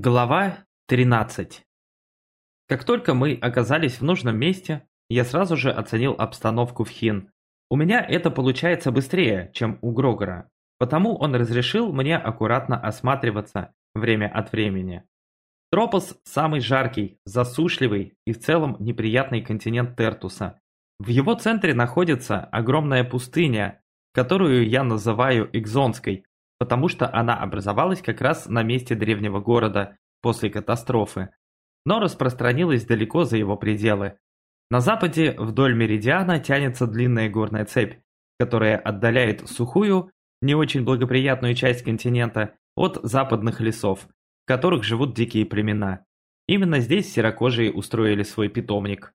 Глава 13 Как только мы оказались в нужном месте, я сразу же оценил обстановку в Хин. У меня это получается быстрее, чем у Грогора, потому он разрешил мне аккуратно осматриваться время от времени. Тропос – самый жаркий, засушливый и в целом неприятный континент Тертуса. В его центре находится огромная пустыня, которую я называю Экзонской, потому что она образовалась как раз на месте древнего города после катастрофы, но распространилась далеко за его пределы. На западе вдоль меридиана тянется длинная горная цепь, которая отдаляет сухую, не очень благоприятную часть континента от западных лесов, в которых живут дикие племена. Именно здесь серокожие устроили свой питомник.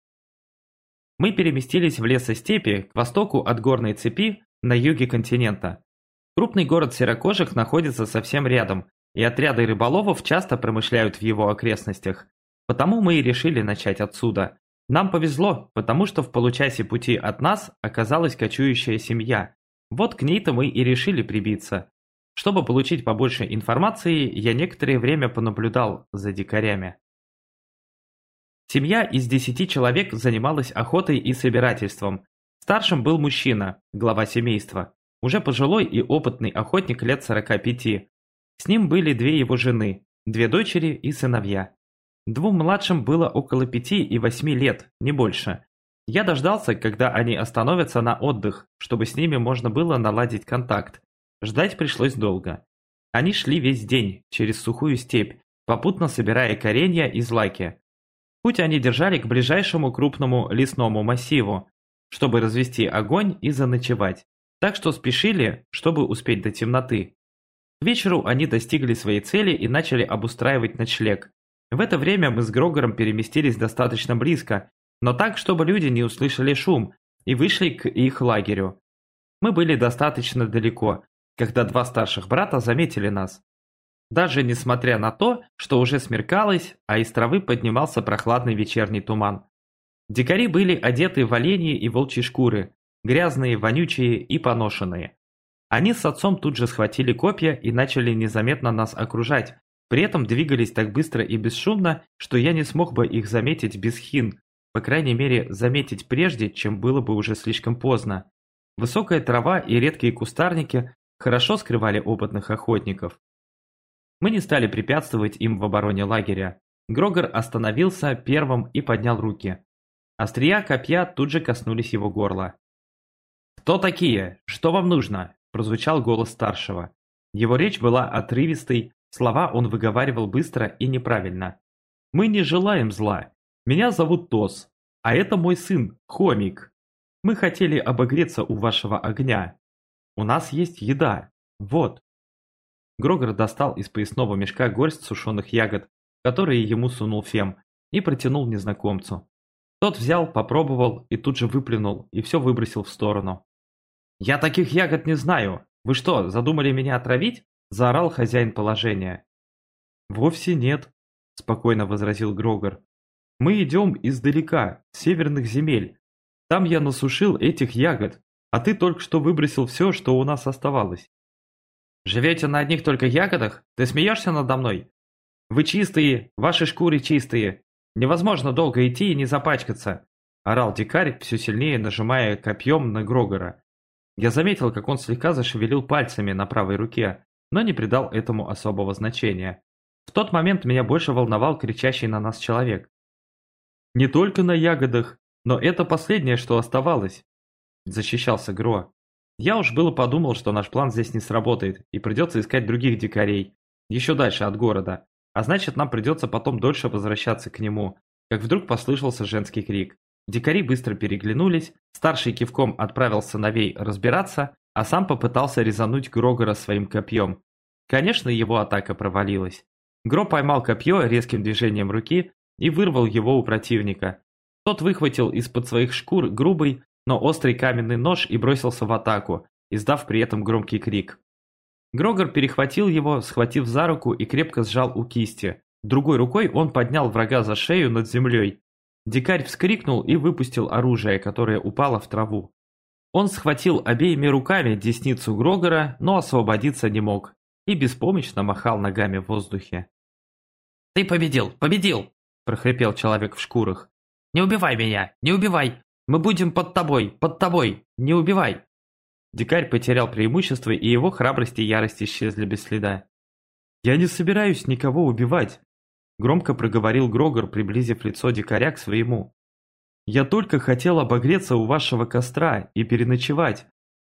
Мы переместились в лесостепи к востоку от горной цепи на юге континента. Крупный город серокожих находится совсем рядом, и отряды рыболовов часто промышляют в его окрестностях. Потому мы и решили начать отсюда. Нам повезло, потому что в получасе пути от нас оказалась кочующая семья. Вот к ней-то мы и решили прибиться. Чтобы получить побольше информации, я некоторое время понаблюдал за дикарями. Семья из десяти человек занималась охотой и собирательством. Старшим был мужчина, глава семейства уже пожилой и опытный охотник лет 45. С ним были две его жены, две дочери и сыновья. Двум младшим было около пяти и восьми лет, не больше. Я дождался, когда они остановятся на отдых, чтобы с ними можно было наладить контакт. Ждать пришлось долго. Они шли весь день, через сухую степь, попутно собирая коренья и злаки. Путь они держали к ближайшему крупному лесному массиву, чтобы развести огонь и заночевать так что спешили, чтобы успеть до темноты. К вечеру они достигли своей цели и начали обустраивать ночлег. В это время мы с Грогором переместились достаточно близко, но так, чтобы люди не услышали шум, и вышли к их лагерю. Мы были достаточно далеко, когда два старших брата заметили нас. Даже несмотря на то, что уже смеркалось, а из травы поднимался прохладный вечерний туман. Дикари были одеты в оленьи и волчьи шкуры, грязные, вонючие и поношенные. Они с отцом тут же схватили копья и начали незаметно нас окружать, при этом двигались так быстро и бесшумно, что я не смог бы их заметить без хин, по крайней мере заметить прежде, чем было бы уже слишком поздно. Высокая трава и редкие кустарники хорошо скрывали опытных охотников. Мы не стали препятствовать им в обороне лагеря. Грогор остановился первым и поднял руки. Острия копья тут же коснулись его горла. «Кто такие? Что вам нужно?» – прозвучал голос старшего. Его речь была отрывистой, слова он выговаривал быстро и неправильно. «Мы не желаем зла. Меня зовут Тос, а это мой сын, Хомик. Мы хотели обогреться у вашего огня. У нас есть еда. Вот». Грогор достал из поясного мешка горсть сушеных ягод, которые ему сунул Фем, и протянул незнакомцу. Тот взял, попробовал и тут же выплюнул, и все выбросил в сторону. «Я таких ягод не знаю. Вы что, задумали меня отравить?» – заорал хозяин положения. «Вовсе нет», – спокойно возразил Грогор. «Мы идем издалека, с северных земель. Там я насушил этих ягод, а ты только что выбросил все, что у нас оставалось». «Живете на одних только ягодах? Ты смеешься надо мной? Вы чистые, ваши шкуры чистые. Невозможно долго идти и не запачкаться», – орал дикарь, все сильнее нажимая копьем на Грогора. Я заметил, как он слегка зашевелил пальцами на правой руке, но не придал этому особого значения. В тот момент меня больше волновал кричащий на нас человек. «Не только на ягодах, но это последнее, что оставалось», – защищался Гро. Я уж было подумал, что наш план здесь не сработает, и придется искать других дикарей, еще дальше от города, а значит нам придется потом дольше возвращаться к нему, как вдруг послышался женский крик. Дикари быстро переглянулись, старший кивком отправил сыновей разбираться, а сам попытался резануть Грогора своим копьем. Конечно, его атака провалилась. Гро поймал копье резким движением руки и вырвал его у противника. Тот выхватил из-под своих шкур грубый, но острый каменный нож и бросился в атаку, издав при этом громкий крик. Грогор перехватил его, схватив за руку и крепко сжал у кисти. Другой рукой он поднял врага за шею над землей Дикарь вскрикнул и выпустил оружие, которое упало в траву. Он схватил обеими руками десницу Грогора, но освободиться не мог и беспомощно махал ногами в воздухе. «Ты победил, победил!» – прохрипел человек в шкурах. «Не убивай меня, не убивай! Мы будем под тобой, под тобой! Не убивай!» Дикарь потерял преимущество, и его храбрость и ярость исчезли без следа. «Я не собираюсь никого убивать», – громко проговорил Грогор, приблизив лицо дикаря к своему. «Я только хотел обогреться у вашего костра и переночевать,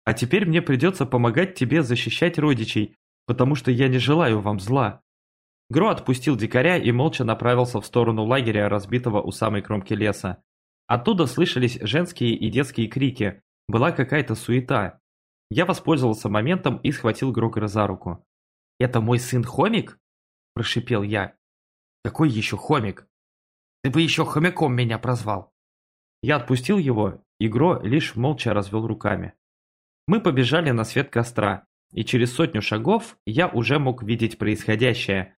а теперь мне придется помогать тебе защищать родичей, потому что я не желаю вам зла». Гро отпустил дикаря и молча направился в сторону лагеря, разбитого у самой кромки леса. Оттуда слышались женские и детские крики, была какая-то суета. Я воспользовался моментом и схватил Грогора за руку. «Это мой сын Хомик?» – прошипел я. «Какой еще Хомик? Ты бы еще хомяком меня прозвал!» Я отпустил его, и Гро лишь молча развел руками. Мы побежали на свет костра, и через сотню шагов я уже мог видеть происходящее.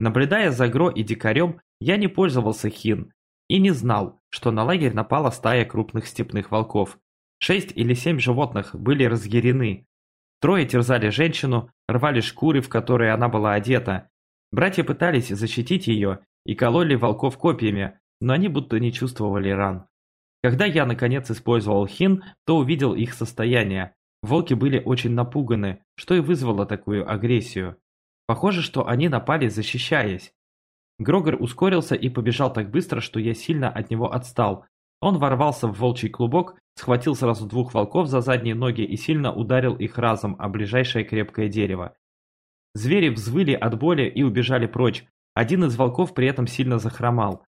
Наблюдая за Гро и дикарем, я не пользовался хин и не знал, что на лагерь напала стая крупных степных волков. Шесть или семь животных были разъярены. Трое терзали женщину, рвали шкуры, в которые она была одета. Братья пытались защитить ее и кололи волков копьями, но они будто не чувствовали ран. Когда я наконец использовал хин, то увидел их состояние. Волки были очень напуганы, что и вызвало такую агрессию. Похоже, что они напали, защищаясь. Грогор ускорился и побежал так быстро, что я сильно от него отстал. Он ворвался в волчий клубок, схватил сразу двух волков за задние ноги и сильно ударил их разом о ближайшее крепкое дерево. Звери взвыли от боли и убежали прочь. Один из волков при этом сильно захромал.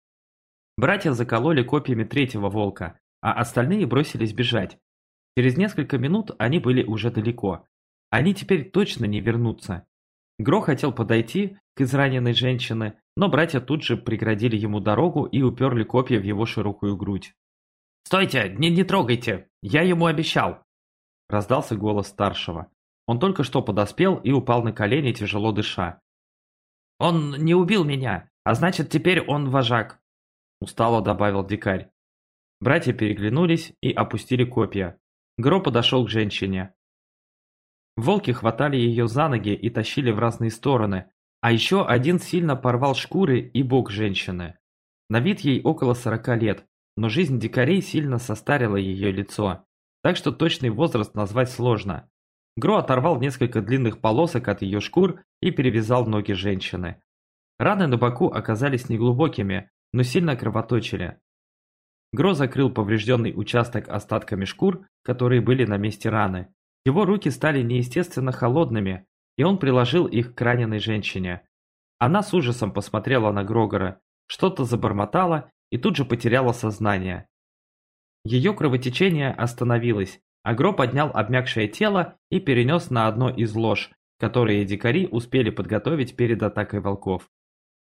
Братья закололи копьями третьего волка, а остальные бросились бежать. Через несколько минут они были уже далеко. Они теперь точно не вернутся. Гро хотел подойти к израненной женщине, но братья тут же преградили ему дорогу и уперли копья в его широкую грудь. «Стойте! Не, не трогайте! Я ему обещал!» Раздался голос старшего. Он только что подоспел и упал на колени, тяжело дыша. «Он не убил меня, а значит, теперь он вожак!» Устало добавил дикарь. Братья переглянулись и опустили копья. Гро подошел к женщине. Волки хватали ее за ноги и тащили в разные стороны, а еще один сильно порвал шкуры и бок женщины. На вид ей около сорока лет, но жизнь дикарей сильно состарила ее лицо, так что точный возраст назвать сложно. Гро оторвал несколько длинных полосок от ее шкур и перевязал ноги женщины. Раны на боку оказались неглубокими, но сильно кровоточили. Гро закрыл поврежденный участок остатками шкур, которые были на месте раны. Его руки стали неестественно холодными, и он приложил их к раненой женщине. Она с ужасом посмотрела на Грогора, что-то забормотала и тут же потеряла сознание. Ее кровотечение остановилось, а Гро поднял обмякшее тело и перенес на одно из лож, которые дикари успели подготовить перед атакой волков.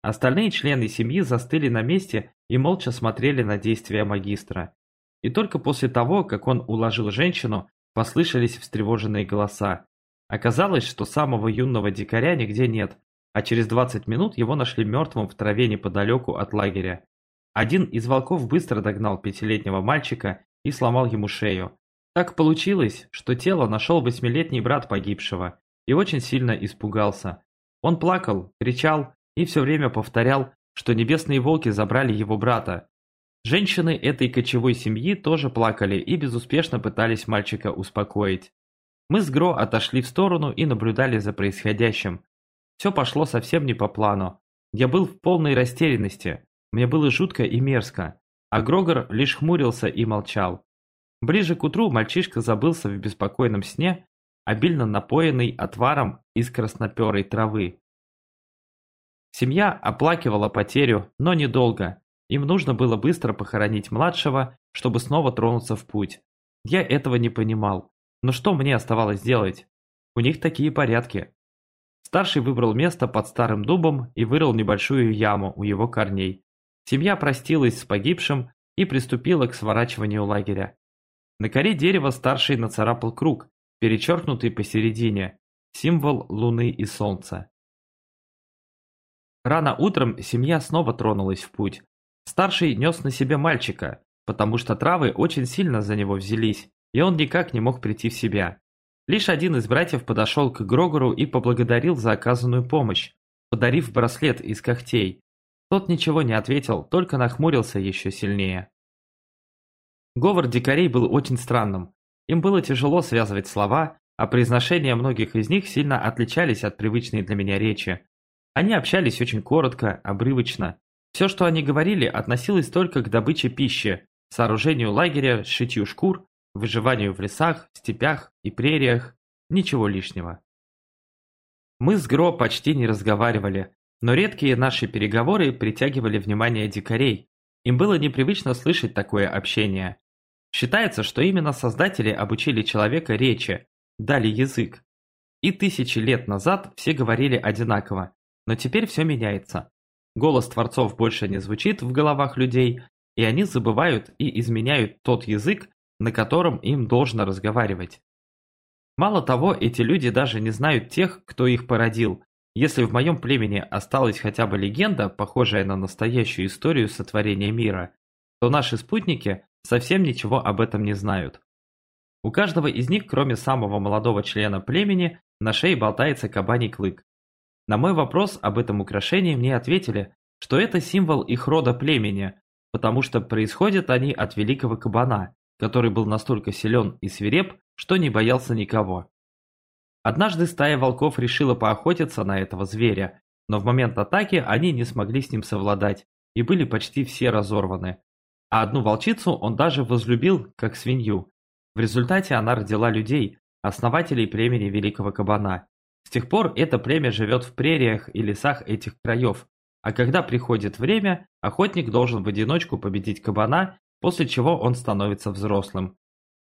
Остальные члены семьи застыли на месте и молча смотрели на действия магистра. И только после того, как он уложил женщину, послышались встревоженные голоса. Оказалось, что самого юного дикаря нигде нет, а через 20 минут его нашли мертвым в траве неподалеку от лагеря. Один из волков быстро догнал пятилетнего мальчика и сломал ему шею. Так получилось, что тело нашел восьмилетний брат погибшего и очень сильно испугался. Он плакал, кричал и все время повторял, что небесные волки забрали его брата. Женщины этой кочевой семьи тоже плакали и безуспешно пытались мальчика успокоить. Мы с Гро отошли в сторону и наблюдали за происходящим. Все пошло совсем не по плану. Я был в полной растерянности, мне было жутко и мерзко, а Грогор лишь хмурился и молчал. Ближе к утру мальчишка забылся в беспокойном сне, обильно напоенный отваром из красноперой травы. Семья оплакивала потерю, но недолго. Им нужно было быстро похоронить младшего, чтобы снова тронуться в путь. Я этого не понимал. Но что мне оставалось делать? У них такие порядки. Старший выбрал место под старым дубом и вырыл небольшую яму у его корней. Семья простилась с погибшим и приступила к сворачиванию лагеря. На коре дерева старший нацарапал круг, перечеркнутый посередине, символ луны и солнца. Рано утром семья снова тронулась в путь. Старший нес на себе мальчика, потому что травы очень сильно за него взялись, и он никак не мог прийти в себя. Лишь один из братьев подошел к Грогору и поблагодарил за оказанную помощь, подарив браслет из когтей. Тот ничего не ответил, только нахмурился еще сильнее. Говор дикарей был очень странным. Им было тяжело связывать слова, а произношения многих из них сильно отличались от привычной для меня речи. Они общались очень коротко, обрывочно. Все, что они говорили, относилось только к добыче пищи, сооружению лагеря, шитью шкур, выживанию в лесах, степях и прериях. Ничего лишнего. Мы с Гро почти не разговаривали, но редкие наши переговоры притягивали внимание дикарей. Им было непривычно слышать такое общение. Считается, что именно создатели обучили человека речи, дали язык. И тысячи лет назад все говорили одинаково, но теперь все меняется. Голос творцов больше не звучит в головах людей, и они забывают и изменяют тот язык, на котором им должно разговаривать. Мало того, эти люди даже не знают тех, кто их породил. Если в моем племени осталась хотя бы легенда, похожая на настоящую историю сотворения мира, то наши спутники совсем ничего об этом не знают. У каждого из них, кроме самого молодого члена племени, на шее болтается кабаний клык. На мой вопрос об этом украшении мне ответили, что это символ их рода племени, потому что происходят они от великого кабана, который был настолько силен и свиреп, что не боялся никого. Однажды стая волков решила поохотиться на этого зверя, но в момент атаки они не смогли с ним совладать и были почти все разорваны. А одну волчицу он даже возлюбил, как свинью, в результате она родила людей, основателей племени Великого Кабана. С тех пор это племя живет в прериях и лесах этих краев, а когда приходит время, охотник должен в одиночку победить кабана, после чего он становится взрослым.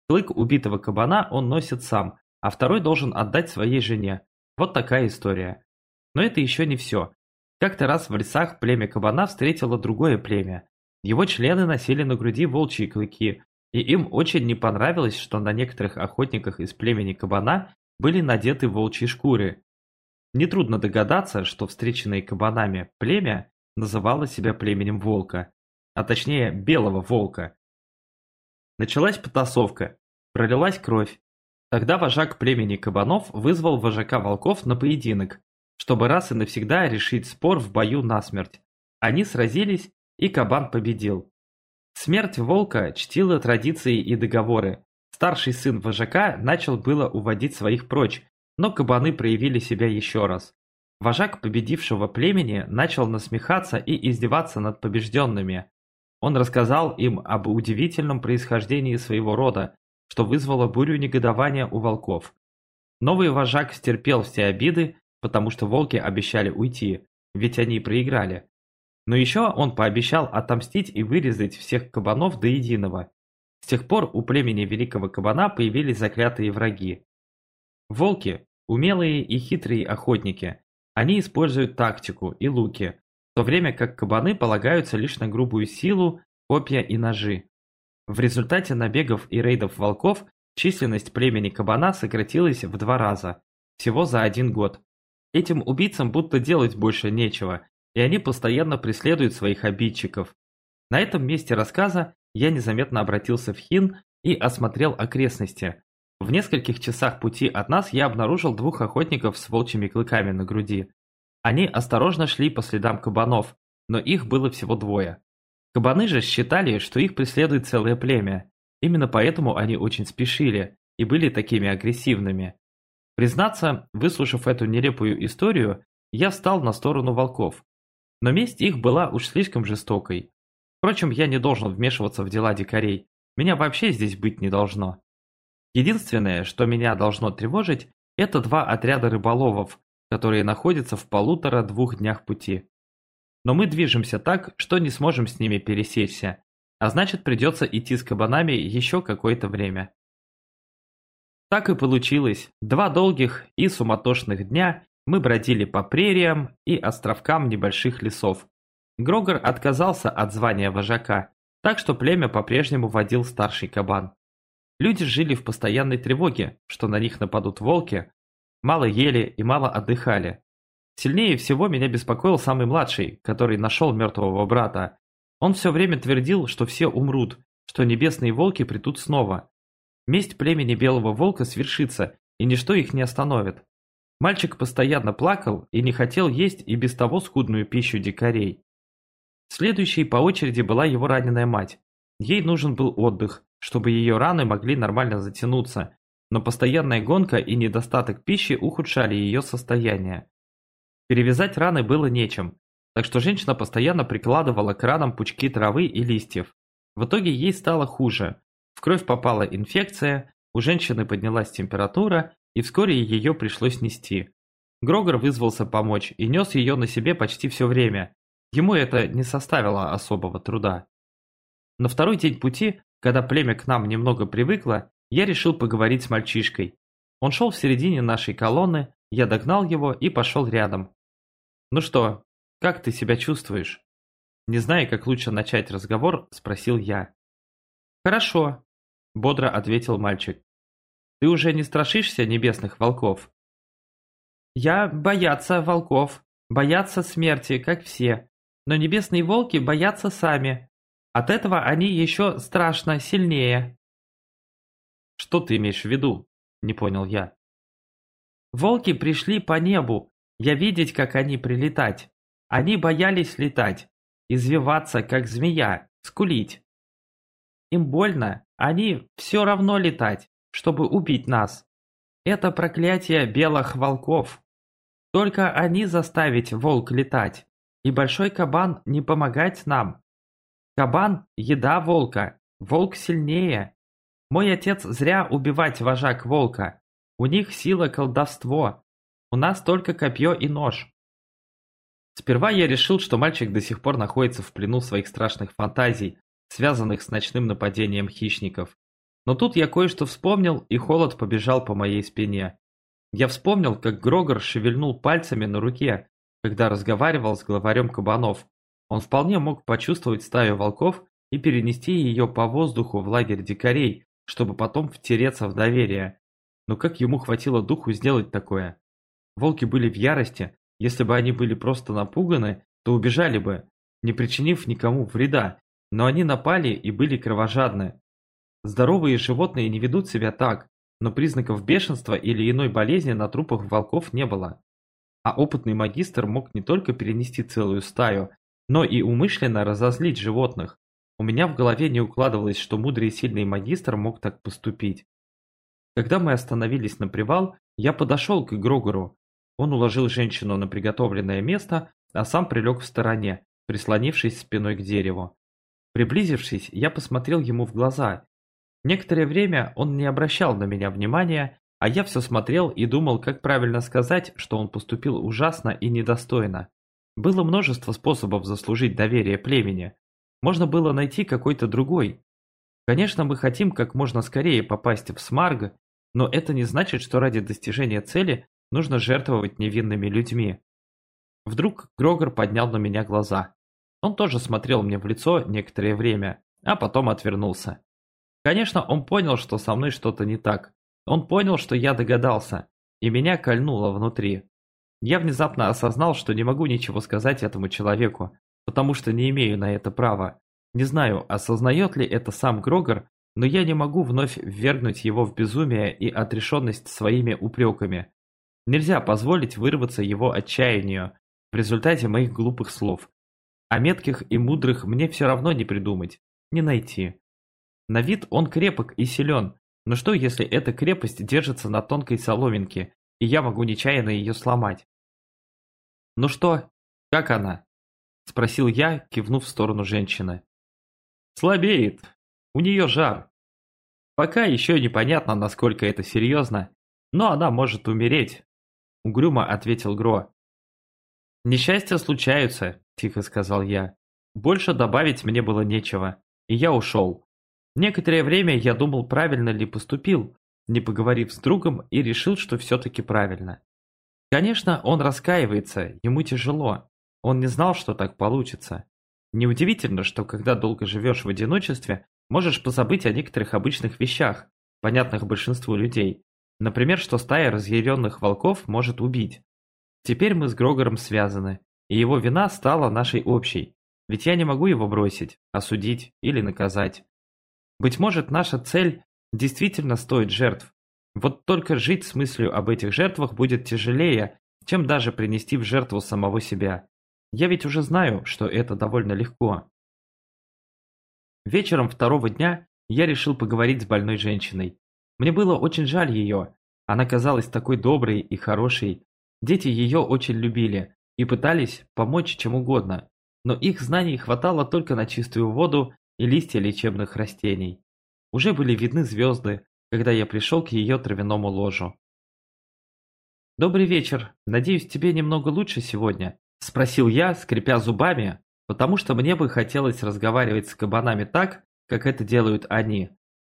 Клык убитого кабана он носит сам, а второй должен отдать своей жене. Вот такая история. Но это еще не все. Как-то раз в лесах племя кабана встретило другое племя. Его члены носили на груди волчьи клыки, и им очень не понравилось, что на некоторых охотниках из племени кабана были надеты волчьи шкуры. Нетрудно догадаться, что встреченное кабанами племя называло себя племенем волка, а точнее белого волка. Началась потасовка, пролилась кровь. Тогда вожак племени кабанов вызвал вожака волков на поединок, чтобы раз и навсегда решить спор в бою насмерть. Они сразились, и кабан победил. Смерть волка чтила традиции и договоры. Старший сын вожака начал было уводить своих прочь, но кабаны проявили себя еще раз. Вожак победившего племени начал насмехаться и издеваться над побежденными. Он рассказал им об удивительном происхождении своего рода, что вызвало бурю негодования у волков. Новый вожак стерпел все обиды, потому что волки обещали уйти, ведь они проиграли. Но еще он пообещал отомстить и вырезать всех кабанов до единого. С тех пор у племени Великого Кабана появились заклятые враги. Волки – умелые и хитрые охотники. Они используют тактику и луки, в то время как кабаны полагаются лишь на грубую силу, копья и ножи. В результате набегов и рейдов волков численность племени кабана сократилась в два раза, всего за один год. Этим убийцам будто делать больше нечего, и они постоянно преследуют своих обидчиков. На этом месте рассказа я незаметно обратился в Хин и осмотрел окрестности. В нескольких часах пути от нас я обнаружил двух охотников с волчьими клыками на груди. Они осторожно шли по следам кабанов, но их было всего двое. Кабаны же считали, что их преследует целое племя. Именно поэтому они очень спешили и были такими агрессивными. Признаться, выслушав эту нелепую историю, я встал на сторону волков. Но месть их была уж слишком жестокой. Впрочем, я не должен вмешиваться в дела дикарей. Меня вообще здесь быть не должно. Единственное, что меня должно тревожить, это два отряда рыболовов, которые находятся в полутора-двух днях пути. Но мы движемся так, что не сможем с ними пересечься, а значит придется идти с кабанами еще какое-то время. Так и получилось. Два долгих и суматошных дня мы бродили по прериям и островкам небольших лесов. Грогор отказался от звания вожака, так что племя по-прежнему водил старший кабан. Люди жили в постоянной тревоге, что на них нападут волки, мало ели и мало отдыхали. Сильнее всего меня беспокоил самый младший, который нашел мертвого брата. Он все время твердил, что все умрут, что небесные волки придут снова. Месть племени Белого Волка свершится, и ничто их не остановит. Мальчик постоянно плакал и не хотел есть и без того скудную пищу дикарей. Следующей по очереди была его раненая мать. Ей нужен был отдых, чтобы ее раны могли нормально затянуться, но постоянная гонка и недостаток пищи ухудшали ее состояние. Перевязать раны было нечем, так что женщина постоянно прикладывала к ранам пучки травы и листьев. В итоге ей стало хуже. В кровь попала инфекция, у женщины поднялась температура, и вскоре ее пришлось нести. Грогор вызвался помочь и нес ее на себе почти все время. Ему это не составило особого труда. На второй день пути, когда племя к нам немного привыкло, я решил поговорить с мальчишкой. Он шел в середине нашей колонны, я догнал его и пошел рядом. «Ну что, как ты себя чувствуешь?» Не зная, как лучше начать разговор, спросил я. «Хорошо», – бодро ответил мальчик. «Ты уже не страшишься небесных волков?» «Я боятся волков, боятся смерти, как все, но небесные волки боятся сами. От этого они еще страшно сильнее». «Что ты имеешь в виду?» – не понял я. «Волки пришли по небу, я видеть, как они прилетать. Они боялись летать, извиваться, как змея, скулить. Им больно, они все равно летать, чтобы убить нас. Это проклятие белых волков. Только они заставить волк летать, и большой кабан не помогать нам. Кабан – еда волка, волк сильнее. Мой отец зря убивать вожак волка. У них сила колдовство. У нас только копье и нож. Сперва я решил, что мальчик до сих пор находится в плену своих страшных фантазий, связанных с ночным нападением хищников. Но тут я кое-что вспомнил, и холод побежал по моей спине. Я вспомнил, как Грогор шевельнул пальцами на руке, когда разговаривал с главарем кабанов. Он вполне мог почувствовать стаю волков и перенести ее по воздуху в лагерь дикарей, чтобы потом втереться в доверие. Но как ему хватило духу сделать такое? Волки были в ярости, если бы они были просто напуганы, то убежали бы, не причинив никому вреда, но они напали и были кровожадны. Здоровые животные не ведут себя так, но признаков бешенства или иной болезни на трупах волков не было. А опытный магистр мог не только перенести целую стаю, но и умышленно разозлить животных. У меня в голове не укладывалось, что мудрый и сильный магистр мог так поступить. Когда мы остановились на привал, я подошел к Грогору, он уложил женщину на приготовленное место, а сам прилег в стороне, прислонившись спиной к дереву. Приблизившись, я посмотрел ему в глаза. Некоторое время он не обращал на меня внимания, а я все смотрел и думал, как правильно сказать, что он поступил ужасно и недостойно. Было множество способов заслужить доверие племени. Можно было найти какой-то другой. Конечно, мы хотим как можно скорее попасть в Смарг, но это не значит, что ради достижения цели Нужно жертвовать невинными людьми. Вдруг Грогор поднял на меня глаза. Он тоже смотрел мне в лицо некоторое время, а потом отвернулся. Конечно, он понял, что со мной что-то не так. Он понял, что я догадался, и меня кольнуло внутри. Я внезапно осознал, что не могу ничего сказать этому человеку, потому что не имею на это права. Не знаю, осознает ли это сам Грогор, но я не могу вновь ввергнуть его в безумие и отрешенность своими упреками. Нельзя позволить вырваться его отчаянию в результате моих глупых слов. А метких и мудрых мне все равно не придумать, не найти. На вид он крепок и силен, но что если эта крепость держится на тонкой соломинке, и я могу нечаянно ее сломать? «Ну что, как она?» – спросил я, кивнув в сторону женщины. «Слабеет. У нее жар. Пока еще непонятно, насколько это серьезно, но она может умереть, Угрюмо ответил Гро. «Несчастья случаются», – тихо сказал я. Больше добавить мне было нечего, и я ушел. Некоторое время я думал, правильно ли поступил, не поговорив с другом, и решил, что все-таки правильно. Конечно, он раскаивается, ему тяжело. Он не знал, что так получится. Неудивительно, что когда долго живешь в одиночестве, можешь позабыть о некоторых обычных вещах, понятных большинству людей. Например, что стая разъяренных волков может убить. Теперь мы с Грогором связаны, и его вина стала нашей общей, ведь я не могу его бросить, осудить или наказать. Быть может, наша цель действительно стоит жертв. Вот только жить с мыслью об этих жертвах будет тяжелее, чем даже принести в жертву самого себя. Я ведь уже знаю, что это довольно легко. Вечером второго дня я решил поговорить с больной женщиной. Мне было очень жаль ее. Она казалась такой доброй и хорошей. Дети ее очень любили и пытались помочь чем угодно, но их знаний хватало только на чистую воду и листья лечебных растений. Уже были видны звезды, когда я пришел к ее травяному ложу. «Добрый вечер. Надеюсь, тебе немного лучше сегодня?» – спросил я, скрипя зубами, потому что мне бы хотелось разговаривать с кабанами так, как это делают они.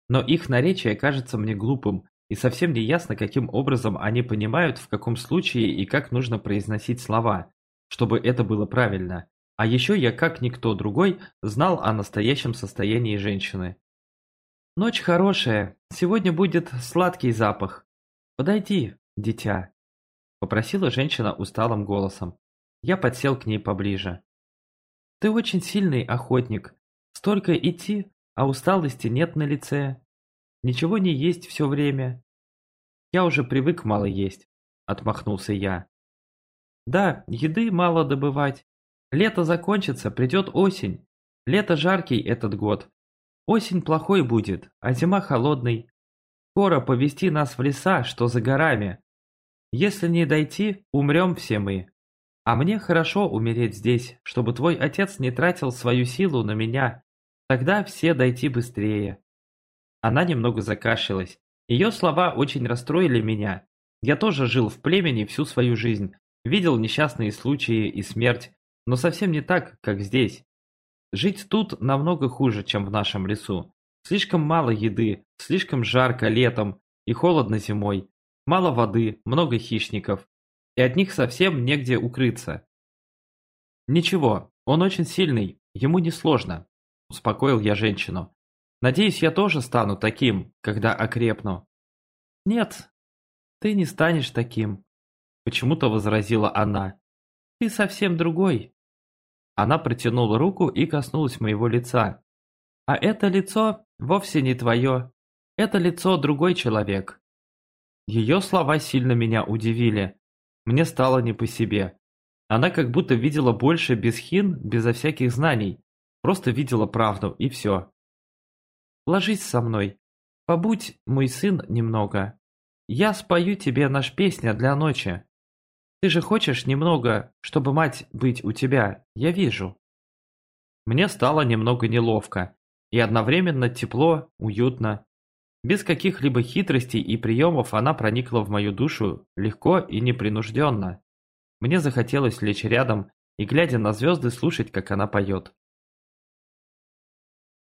Но их наречие кажется мне глупым, и совсем не ясно, каким образом они понимают, в каком случае и как нужно произносить слова, чтобы это было правильно. А еще я, как никто другой, знал о настоящем состоянии женщины. «Ночь хорошая, сегодня будет сладкий запах. Подойди, дитя», – попросила женщина усталым голосом. Я подсел к ней поближе. «Ты очень сильный охотник. Столько идти, а усталости нет на лице. Ничего не есть все время». «Я уже привык мало есть», – отмахнулся я. «Да, еды мало добывать, Лето закончится, придет осень. Лето жаркий этот год. Осень плохой будет, а зима холодный. Скоро повести нас в леса, что за горами. Если не дойти, умрем все мы. А мне хорошо умереть здесь, чтобы твой отец не тратил свою силу на меня. Тогда все дойти быстрее. Она немного закашлялась. Ее слова очень расстроили меня. Я тоже жил в племени всю свою жизнь, видел несчастные случаи и смерть, но совсем не так, как здесь. Жить тут намного хуже, чем в нашем лесу. Слишком мало еды, слишком жарко летом и холодно зимой. Мало воды, много хищников. И от них совсем негде укрыться. Ничего, он очень сильный, ему не сложно. Успокоил я женщину. Надеюсь, я тоже стану таким, когда окрепну. Нет, ты не станешь таким. Почему-то возразила она. Ты совсем другой. Она протянула руку и коснулась моего лица. А это лицо вовсе не твое. Это лицо другой человек. Ее слова сильно меня удивили. Мне стало не по себе. Она как будто видела больше без хин, безо всяких знаний. Просто видела правду, и все. Ложись со мной. Побудь, мой сын, немного. Я спою тебе наш песня для ночи. Ты же хочешь немного, чтобы мать быть у тебя, я вижу. Мне стало немного неловко, и одновременно тепло, уютно. Без каких-либо хитростей и приемов она проникла в мою душу легко и непринужденно. Мне захотелось лечь рядом и, глядя на звезды, слушать, как она поет.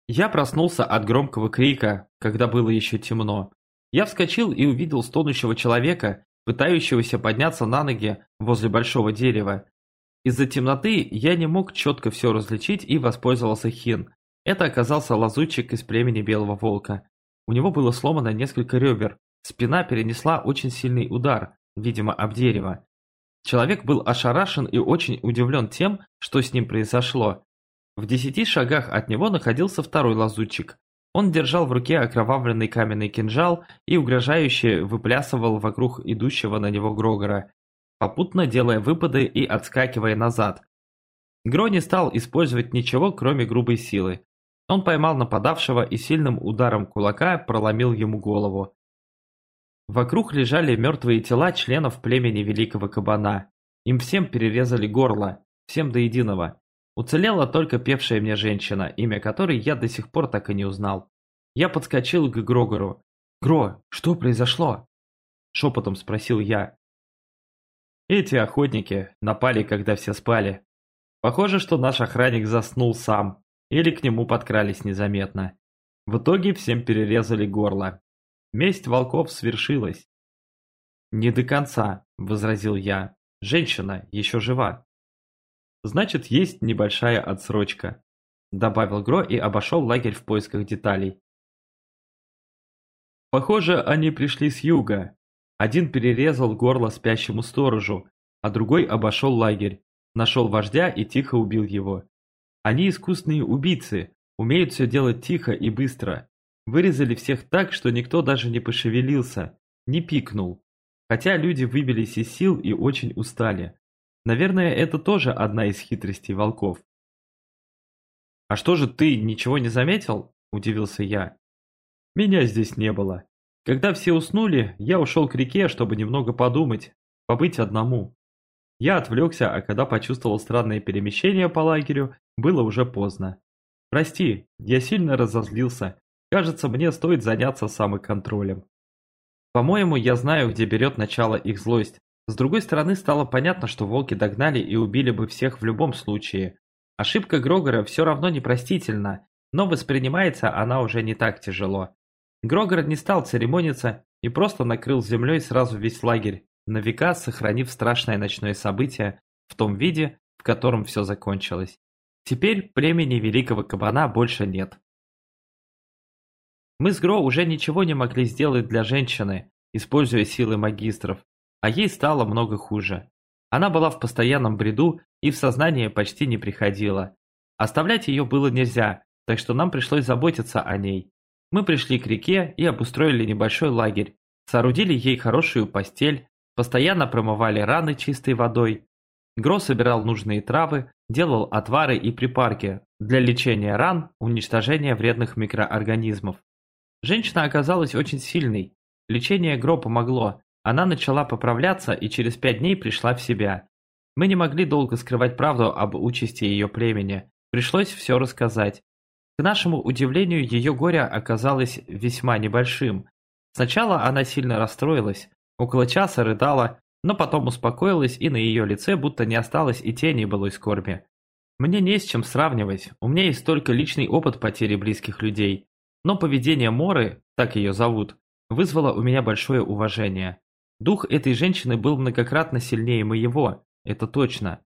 Я проснулся от громкого крика, когда было еще темно. Я вскочил и увидел стонущего человека, пытающегося подняться на ноги возле большого дерева. Из-за темноты я не мог четко все различить и воспользовался хин. Это оказался лазутчик из племени Белого Волка. У него было сломано несколько ребер, спина перенесла очень сильный удар, видимо, об дерево. Человек был ошарашен и очень удивлен тем, что с ним произошло. В десяти шагах от него находился второй лазутчик, он держал в руке окровавленный каменный кинжал и угрожающе выплясывал вокруг идущего на него Грогора, попутно делая выпады и отскакивая назад. Гро не стал использовать ничего, кроме грубой силы. Он поймал нападавшего и сильным ударом кулака проломил ему голову. Вокруг лежали мертвые тела членов племени Великого Кабана. Им всем перерезали горло, всем до единого. Уцелела только певшая мне женщина, имя которой я до сих пор так и не узнал. Я подскочил к Грогору. «Гро, что произошло?» Шепотом спросил я. Эти охотники напали, когда все спали. Похоже, что наш охранник заснул сам, или к нему подкрались незаметно. В итоге всем перерезали горло. Месть волков свершилась. «Не до конца», — возразил я. «Женщина еще жива». Значит, есть небольшая отсрочка», – добавил Гро и обошел лагерь в поисках деталей. Похоже, они пришли с юга. Один перерезал горло спящему сторожу, а другой обошел лагерь, нашел вождя и тихо убил его. Они искусные убийцы, умеют все делать тихо и быстро. Вырезали всех так, что никто даже не пошевелился, не пикнул. Хотя люди выбились из сил и очень устали. Наверное, это тоже одна из хитростей волков. «А что же ты ничего не заметил?» – удивился я. «Меня здесь не было. Когда все уснули, я ушел к реке, чтобы немного подумать, побыть одному. Я отвлекся, а когда почувствовал странные перемещения по лагерю, было уже поздно. Прости, я сильно разозлился. Кажется, мне стоит заняться самоконтролем. По-моему, я знаю, где берет начало их злость. С другой стороны, стало понятно, что волки догнали и убили бы всех в любом случае. Ошибка Грогора все равно непростительна, но воспринимается она уже не так тяжело. Грогор не стал церемониться и просто накрыл землей сразу весь лагерь, на века сохранив страшное ночное событие в том виде, в котором все закончилось. Теперь племени Великого Кабана больше нет. Мы с Гро уже ничего не могли сделать для женщины, используя силы магистров, а ей стало много хуже. Она была в постоянном бреду и в сознание почти не приходила. Оставлять ее было нельзя, так что нам пришлось заботиться о ней. Мы пришли к реке и обустроили небольшой лагерь, соорудили ей хорошую постель, постоянно промывали раны чистой водой. Гро собирал нужные травы, делал отвары и припарки для лечения ран, уничтожения вредных микроорганизмов. Женщина оказалась очень сильной. Лечение Гро помогло. Она начала поправляться и через пять дней пришла в себя. Мы не могли долго скрывать правду об участи ее племени. Пришлось все рассказать. К нашему удивлению, ее горе оказалось весьма небольшим. Сначала она сильно расстроилась, около часа рыдала, но потом успокоилась и на ее лице будто не осталось и тени былой скорби. Мне не с чем сравнивать, у меня есть только личный опыт потери близких людей. Но поведение Моры, так ее зовут, вызвало у меня большое уважение. Дух этой женщины был многократно сильнее моего, это точно.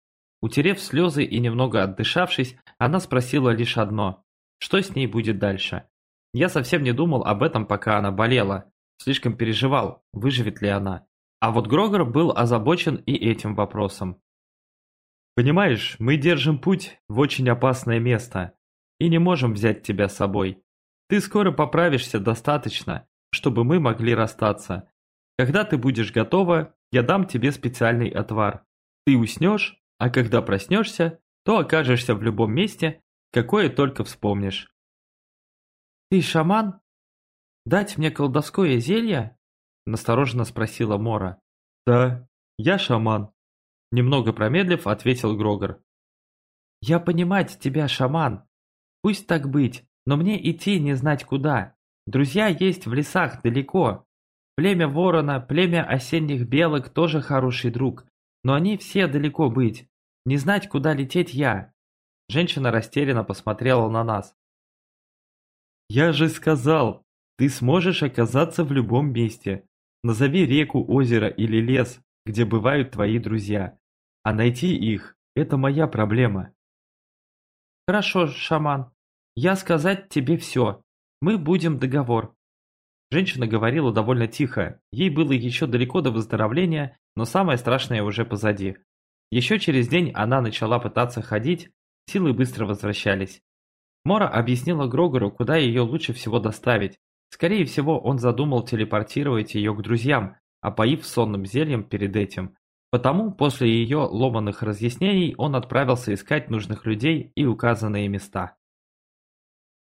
Утерев слезы и немного отдышавшись, она спросила лишь одно что с ней будет дальше? Я совсем не думал об этом, пока она болела. Слишком переживал, выживет ли она. А вот Грогор был озабочен и этим вопросом. «Понимаешь, мы держим путь в очень опасное место и не можем взять тебя с собой. Ты скоро поправишься достаточно, чтобы мы могли расстаться. Когда ты будешь готова, я дам тебе специальный отвар. Ты уснешь, а когда проснешься, то окажешься в любом месте, Какое только вспомнишь. «Ты шаман? Дать мне колдовское зелье?» Настороженно спросила Мора. «Да, я шаман», Немного промедлив, ответил Грогор. «Я понимать тебя, шаман. Пусть так быть, но мне идти не знать куда. Друзья есть в лесах далеко. Племя ворона, племя осенних белок тоже хороший друг, но они все далеко быть. Не знать, куда лететь я. Женщина растерянно посмотрела на нас. «Я же сказал, ты сможешь оказаться в любом месте. Назови реку, озеро или лес, где бывают твои друзья. А найти их – это моя проблема». «Хорошо, шаман. Я сказать тебе все. Мы будем договор». Женщина говорила довольно тихо. Ей было еще далеко до выздоровления, но самое страшное уже позади. Еще через день она начала пытаться ходить, Силы быстро возвращались. Мора объяснила Грогору, куда ее лучше всего доставить. Скорее всего, он задумал телепортировать ее к друзьям, опоив сонным зельем перед этим. Потому после ее ломаных разъяснений он отправился искать нужных людей и указанные места.